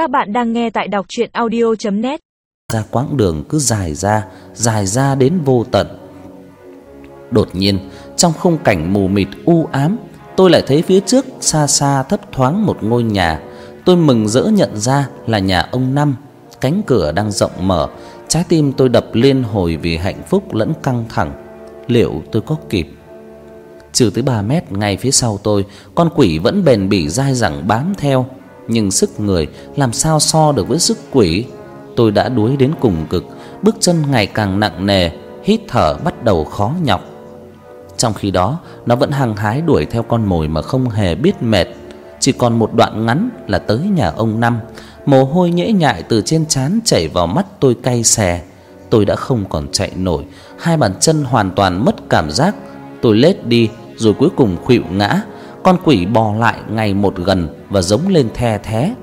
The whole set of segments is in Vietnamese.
Các bạn đang nghe tại đọc chuyện audio.net Ra quãng đường cứ dài ra, dài ra đến vô tận. Đột nhiên, trong khung cảnh mù mịt u ám, tôi lại thấy phía trước xa xa thấp thoáng một ngôi nhà. Tôi mừng rỡ nhận ra là nhà ông Năm. Cánh cửa đang rộng mở, trái tim tôi đập liên hồi vì hạnh phúc lẫn căng thẳng. Liệu tôi có kịp? Trừ tới 3 mét ngay phía sau tôi, con quỷ vẫn bền bỉ dai dẳng bám theo, nhưng sức người làm sao so được với sức quỷ. Tôi đã đuối đến cùng cực, bước chân ngày càng nặng nề, hít thở bắt đầu khó nhọc. Trong khi đó, nó vẫn hăng hái đuổi theo con mồi mà không hề biết mệt. Chỉ còn một đoạn ngắn là tới nhà ông Năm, mồ hôi nhễ nhại từ trên trán chảy vào mắt tôi cay xè. Tôi đã không còn chạy nổi, hai bàn chân hoàn toàn mất cảm giác. Tôi lết đi rồi cuối cùng khuỵu ngã, con quỷ bò lại ngày một gần và giống lên the thé.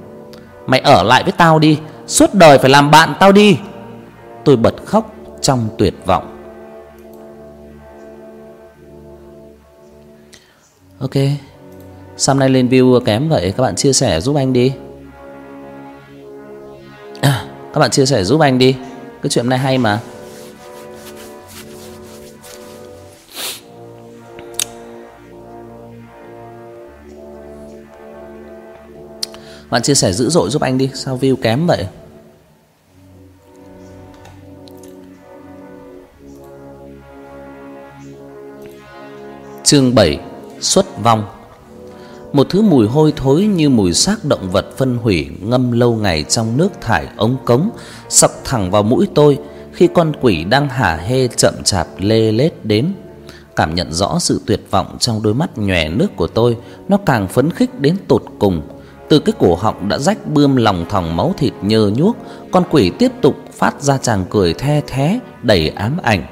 Mày ở lại với tao đi, suốt đời phải làm bạn tao đi. Tôi bật khóc trong tuyệt vọng. Ok. Sao nay lên view kém vậy các bạn chia sẻ giúp anh đi. À, các bạn chia sẻ giúp anh đi. Cái chuyện này hay mà. Bạn chia sẻ dữ dội giúp anh đi, sao view kém vậy? Chương 7: Xuất vong. Một thứ mùi hôi thối như mùi xác động vật phân hủy ngâm lâu ngày trong nước thải ống cống sập thẳng vào mũi tôi khi con quỷ đang hả hê chậm chạp lê lết đến. Cảm nhận rõ sự tuyệt vọng trong đôi mắt nhòe nước của tôi, nó càng phấn khích đến tột cùng. Từ cái cổ họng đã rách bươm lòng thòng máu thịt nhơ nhuốc, con quỷ tiếp tục phát ra tràng cười the thé đầy ám ảnh.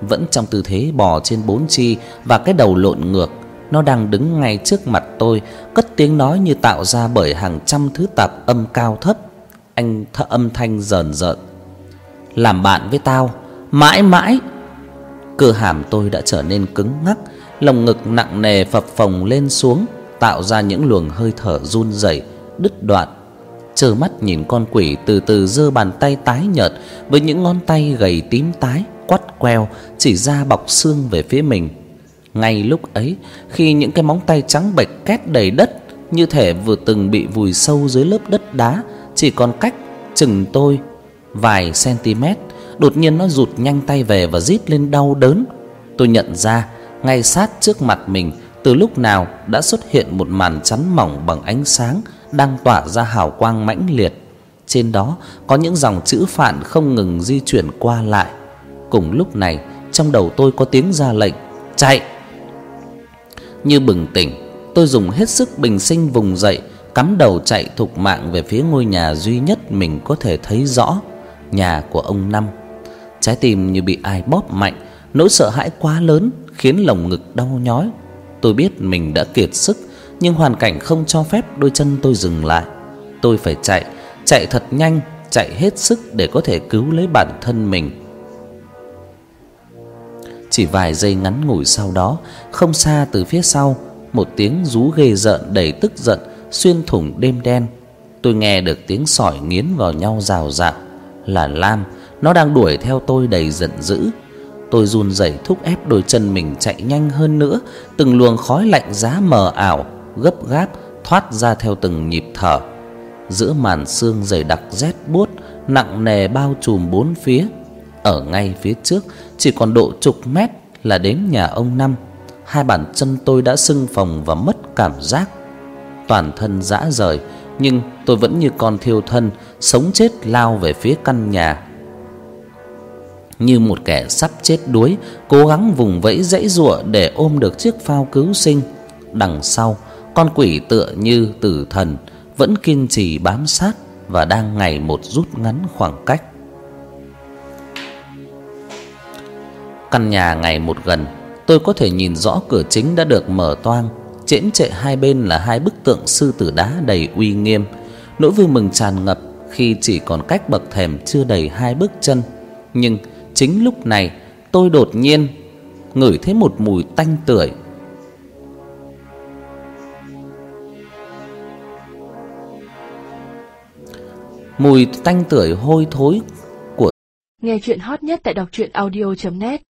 Vẫn trong tư thế bò trên bốn chi và cái đầu lộn ngược, nó đang đứng ngay trước mặt tôi, cất tiếng nói như tạo ra bởi hàng trăm thứ tạp âm cao thấp. Anh thở âm thanh rờn rợn. Làm bạn với tao, mãi mãi. Cơ hàm tôi đã trở nên cứng ngắc, lồng ngực nặng nề phập phồng lên xuống, tạo ra những luồng hơi thở run rẩy, đứt đoạn. Trơ mắt nhìn con quỷ từ từ giơ bàn tay tái nhợt với những ngón tay gầy tím tái quắt queo chỉ ra bọc xương về phía mình. Ngay lúc ấy, khi những cái móng tay trắng bệch két đầy đất, như thể vừa từng bị vùi sâu dưới lớp đất đá, chỉ còn cách chừng tôi vài cm, đột nhiên nó rụt nhanh tay về và rít lên đau đớn. Tôi nhận ra, ngay sát trước mặt mình, từ lúc nào đã xuất hiện một màn chắn mỏng bằng ánh sáng đang tỏa ra hào quang mãnh liệt. Trên đó có những dòng chữ phản không ngừng di chuyển qua lại. Cùng lúc này, trong đầu tôi có tiếng ra lệnh: "Chạy!" Như bừng tỉnh, tôi dùng hết sức bình sinh vùng dậy, cắm đầu chạy thục mạng về phía ngôi nhà duy nhất mình có thể thấy rõ, nhà của ông Năm. Trái tim như bị ai bóp mạnh, nỗi sợ hãi quá lớn khiến lồng ngực đau nhói. Tôi biết mình đã kiệt sức, nhưng hoàn cảnh không cho phép đôi chân tôi dừng lại. Tôi phải chạy, chạy thật nhanh, chạy hết sức để có thể cứu lấy bản thân mình. Chỉ vài giây ngắn ngủi sau đó, không xa từ phía sau, một tiếng rú ghê rợn đầy tức giận xuyên thủng đêm đen. Tôi nghe được tiếng sỏi nghiến vào nhau rào rạc, là Lam, nó đang đuổi theo tôi đầy giận dữ. Tôi run rẩy thúc ép đôi chân mình chạy nhanh hơn nữa, từng luồng khói lạnh giá mờ ảo gấp gáp thoát ra theo từng nhịp thở. Giữa màn sương dày đặc rét buốt nặng nề bao trùm bốn phía. Ở ngay phía trước chỉ còn độ chục mét là đến nhà ông Năm. Hai bàn chân tôi đã sưng phồng và mất cảm giác. Toàn thân rã rời, nhưng tôi vẫn như con thiêu thân, sống chết lao về phía căn nhà như một kẻ sắp chết đuối, cố gắng vùng vẫy dãy giụa để ôm được chiếc phao cứu sinh. Đằng sau, con quỷ tựa như tử thần vẫn kiên trì bám sát và đang ngày một rút ngắn khoảng cách. Căn nhà ngày một gần, tôi có thể nhìn rõ cửa chính đã được mở toang, chễm chệ hai bên là hai bức tượng sư tử đá đầy uy nghiêm. Nỗi vui mừng tràn ngập khi chỉ còn cách bậc thềm chưa đầy hai bước chân, nhưng Chính lúc này, tôi đột nhiên ngửi thấy một mùi tanh tưởi. Mùi tanh tưởi hôi thối của Nghe chuyện hot nhất tại đọc truyện audio net